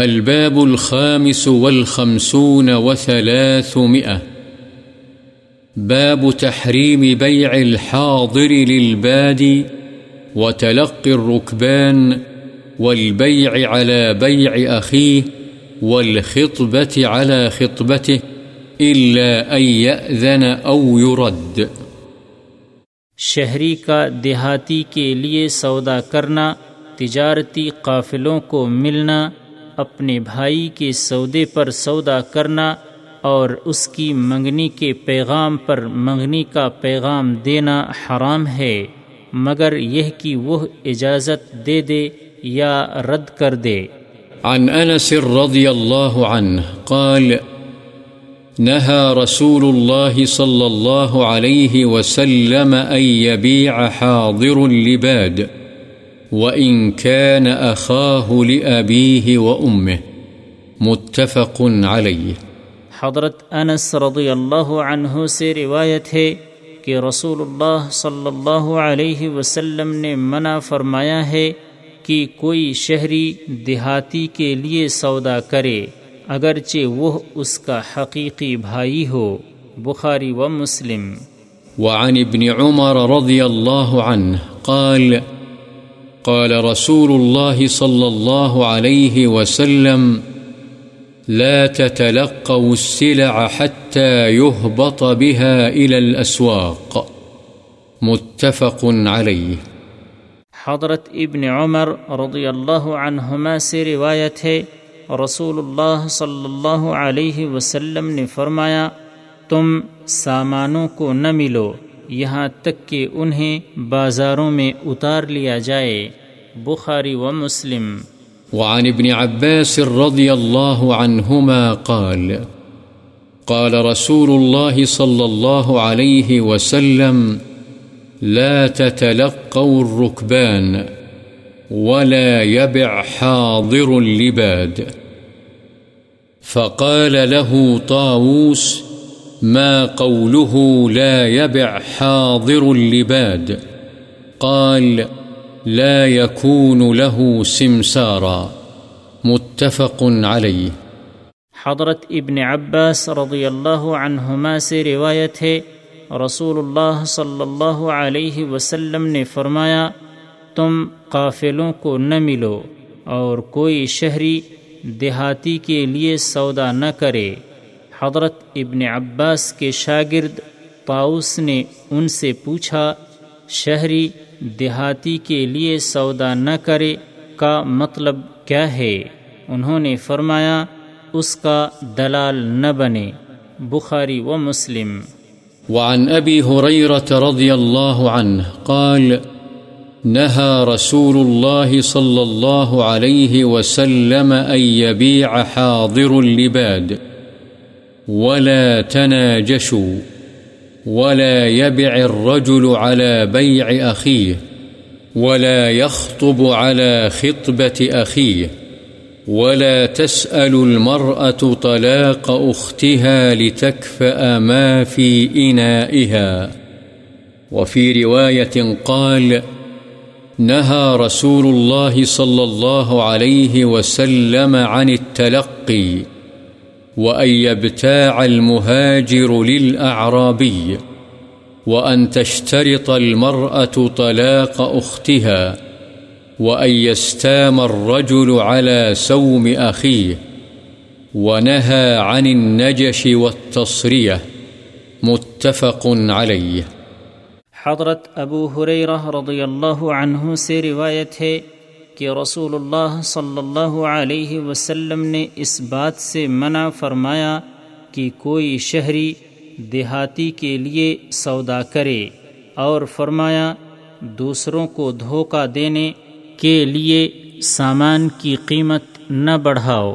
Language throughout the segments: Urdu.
الباب الخامس والخمسون وثلاثمئة باب تحريم بيع الحاضر للبادي وتلقي الركبان والبيع على بيع أخيه والخطبة على خطبته إلا أن يأذن أو يرد. شہری کا دیہاتی کے لیے سودا کرنا، تجارتی قافلوں کو ملنا اپنے بھائی کے سودے پر سودا کرنا اور اس کی منگنی کے پیغام پر منگنی کا پیغام دینا حرام ہے، مگر یہ کہ وہ اجازت دے دے یا رد کر دے۔ عن أنس رضي الله عنه قال نهى رسول الله صلى الله عليه وسلم أن يبيع حاضر لباد۔ وإن كان أخاه لأبيه وأمه متفق عليه حضرت انس رضی اللہ عنہ سے روایت ہے کہ رسول اللہ صلی اللہ علیہ وسلم نے منع فرمایا ہے کہ کوئی شہری دیہاتی کے لیے سودا کرے اگرچہ وہ اس کا حقیقی بھائی ہو۔ بخاری و مسلم۔ وعن ابن عمر رضي الله عنه قال قال رسول الله صلى الله عليه وسلم، لا تتلقوا السلع حتى يهبط بها إلى الأسواق. متفق عليه حضرت ابن عمر رضی اللہ عنہما سے روایت ہے، رسول اللہ صلی اللہ علیہ وسلم نے فرمایا، تم سامانوں کو نہ ملو۔ یہاں تک کہ انہیں بازاروں میں اتار لیا جائے۔ بخاری و مسلم۔ وعن ابن عباس رضي الله عنهما قال قال رسول الله صلى الله عليه وسلم، لا تتلقوا الركبان ولا يبع حاضر اللباد فقال له طاووس ما قوله لا يبع حاضر اللباد. قال لا يكون له سمسارا. متفق عليه. حضرت ابن عباس رضی اللہ عنہما سے روایت ہے، رسول اللہ صلی اللہ علیہ وسلم نے فرمایا، تم قافلوں کو نہ ملو اور کوئی شہری دیہاتی کے لیے سودا نہ کرے۔ حضرت ابن عباس کے شاگرد پاؤس نے ان سے پوچھا، شہری دیہاتی کے لیے سودا نہ کرے کا مطلب کیا ہے؟ انہوں نے فرمایا، اس کا دلال نہ بنے۔ بخاری و مسلم۔ وعن أبي هريرة رضي الله عنه قال نهى رسول الله صلى الله عليه وسلم أن يبيع حاضر اللباد ولا تناجشوا ولا يبع الرجل على بيع أخيه ولا يخطب على خطبة أخيه ولا تسأل المرأة طلاق أختها لتكفأ ما في إنائها وفي رواية قال نهى رسول الله صلى الله عليه وسلم عن التلقي وأن يبتاع المهاجر للأعرابي وأن تشترط المرأة طلاق أختها وأن يستام الرجل على سوم أخيه ونهى عن النجش والتصرية متفق عليه حضرت ابو حریرہ رضی اللہ عنہ سے روایت ہے کہ رسول اللہ صلی اللہ علیہ وسلم نے اس بات سے منع فرمایا کہ کوئی شہری دیہاتی کے لیے سودا کرے اور فرمایا دوسروں کو دھوکہ دینے کے لیے سامان کی قیمت نہ بڑھاؤ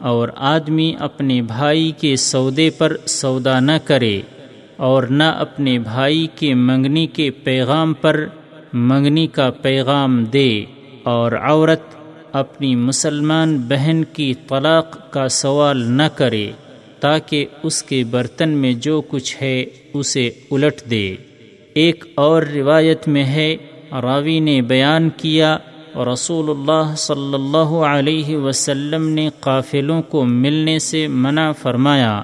اور آدمی اپنے بھائی کے سودے پر سودا نہ کرے اور نہ اپنے بھائی کے منگنی کے پیغام پر منگنی کا پیغام دے۔ اور عورت اپنی مسلمان بہن کی طلاق کا سوال نہ کرے تاکہ اس کے برتن میں جو کچھ ہے اسے الٹ دے۔ ایک اور روایت میں ہے، راوی نے بیان کیا رسول اللہ صلی اللہ علیہ وسلم نے قافلوں کو ملنے سے منع فرمایا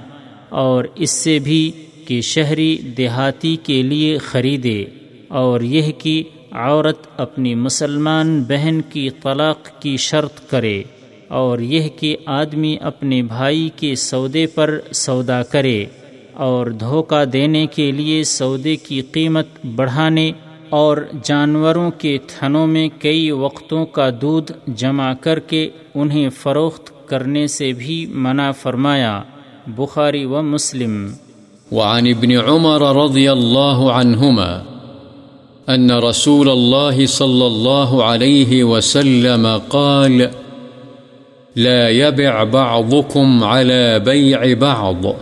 اور اس سے بھی کہ شہری دیہاتی کے لیے خریدے اور یہ کہ عورت اپنی مسلمان بہن کی طلاق کی شرط کرے اور یہ کہ آدمی اپنے بھائی کے سودے پر سودا کرے اور دھوکہ دینے کے لیے سودے کی قیمت بڑھانے اور جانوروں کے تھنوں میں کئی وقتوں کا دودھ جمع کر کے انہیں فروخت کرنے سے بھی منع فرمایا، بخاری و مسلم۔ وعن ابن عمر رضی اللہ عنہما أن رسول الله صلى الله عليه وسلم قال، لا يبع بعضكم على بيع بعض،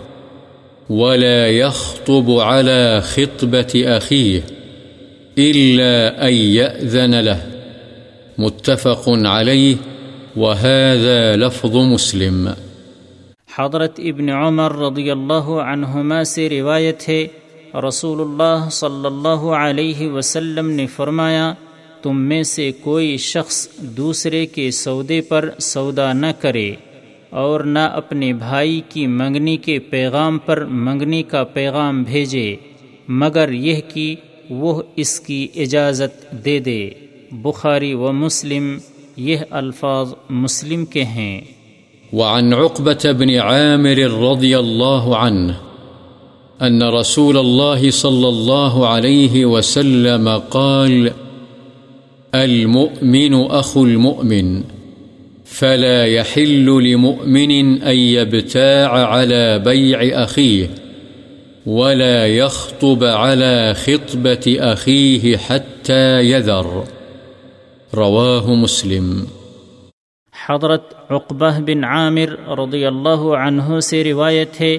ولا يخطب على خطبة أخيه إلا أن يأذن له، متفق عليه، وهذا لفظ مسلم. حضرت ابن عمر رضی اللہ عنہما سے روایت ہے رسول اللہ صلی اللہ علیہ وسلم نے فرمایا، تم میں سے کوئی شخص دوسرے کے سودے پر سودا نہ کرے اور نہ اپنے بھائی کی منگنی کے پیغام پر منگنی کا پیغام بھیجے، مگر یہ کہ وہ اس کی اجازت دے دے۔ بخاری و مسلم یہ الفاظ مسلم کے ہیں۔ وعن عقبة بن عامر رضي الله عنه أن رسول الله صلى الله عليه وسلم قال، المؤمن أخو المؤمن، فلا يحل لمؤمن أن يبتاع على بيع أخيه، ولا يخطب على خطبة أخيه حتى يذر. رواه مسلم. حضرت عقبہ بن عامر رضی اللہ عنہ سے روایت ہے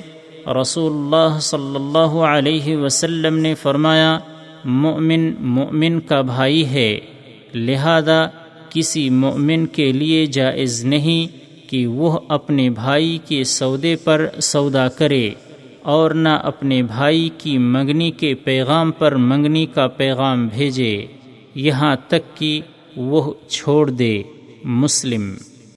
رسول اللہ صلی اللہ علیہ وسلم نے فرمایا، مؤمن مؤمن کا بھائی ہے، لہذا کسی مؤمن کے لیے جائز نہیں کہ وہ اپنے بھائی کے سودے پر سودا کرے، اور نہ اپنے بھائی کی منگنی کے پیغام پر منگنی کا پیغام بھیجے۔ یہاں تک کہ وہ چھوڑ دے۔ مسلم